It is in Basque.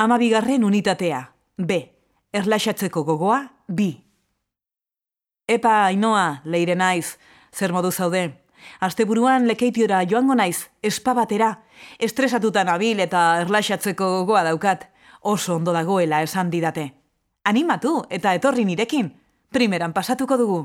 Amabigarren unitatea. B. Erlaxatzeko gogoa. B. Epa, ainoa, leire naiz, zer modu zaude. Asteburuan lekeitiora joango naiz, espabatera. Estresatutan abil eta erlaxatzeko gogoa daukat. Oso ondo dagoela esan didate. Animatu eta etorri nirekin. Primeran pasatuko dugu.